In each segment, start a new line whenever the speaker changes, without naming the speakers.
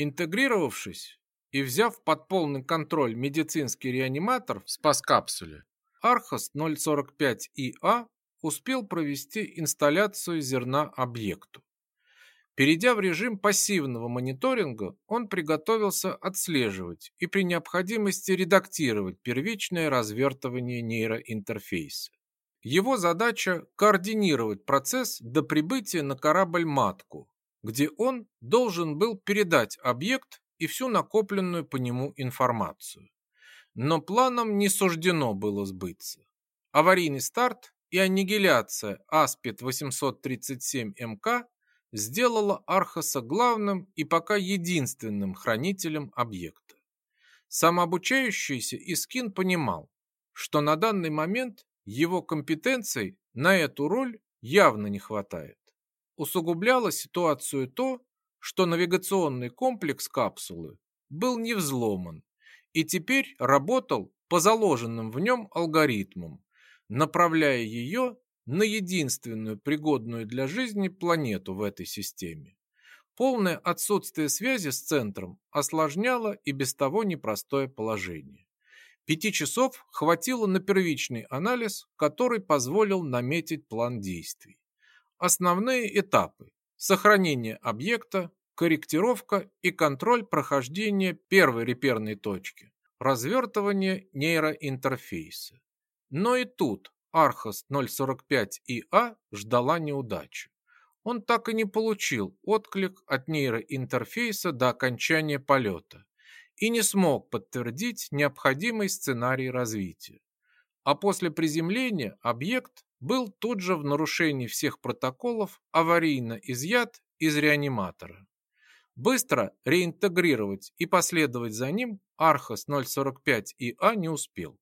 Интегрировавшись и взяв под полный контроль медицинский реаниматор в спас-капсуле, Архос 045ИА успел провести инсталляцию зерна объекту. Перейдя в режим пассивного мониторинга, он приготовился отслеживать и при необходимости редактировать первичное развертывание нейроинтерфейса. Его задача – координировать процесс до прибытия на корабль-матку, где он должен был передать объект и всю накопленную по нему информацию. Но планам не суждено было сбыться. Аварийный старт и аннигиляция Аспид 837МК сделала Архаса главным и пока единственным хранителем объекта. Самообучающийся Искин понимал, что на данный момент его компетенций на эту роль явно не хватает. Усугубляло ситуацию то, что навигационный комплекс капсулы был не взломан и теперь работал по заложенным в нем алгоритмам, направляя ее на единственную пригодную для жизни планету в этой системе. Полное отсутствие связи с центром осложняло и без того непростое положение. Пяти часов хватило на первичный анализ, который позволил наметить план действий. Основные этапы – сохранение объекта, корректировка и контроль прохождения первой реперной точки, развертывание нейроинтерфейса. Но и тут Архос 045ИА ждала неудачи. Он так и не получил отклик от нейроинтерфейса до окончания полета и не смог подтвердить необходимый сценарий развития. А после приземления объект был тут же в нарушении всех протоколов аварийно изъят из реаниматора. Быстро реинтегрировать и последовать за ним Архос 045 ИА не успел.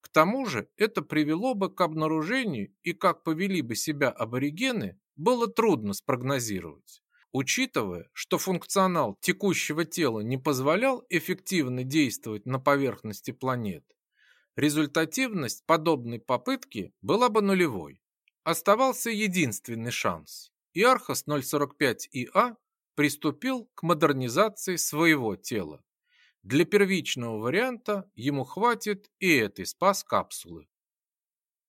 К тому же это привело бы к обнаружению и как повели бы себя аборигены, было трудно спрогнозировать. Учитывая, что функционал текущего тела не позволял эффективно действовать на поверхности планет, результативность подобной попытки была бы нулевой. Оставался единственный шанс. И Архос 045 ИА приступил к модернизации своего тела. Для первичного варианта ему хватит и этой спас-капсулы.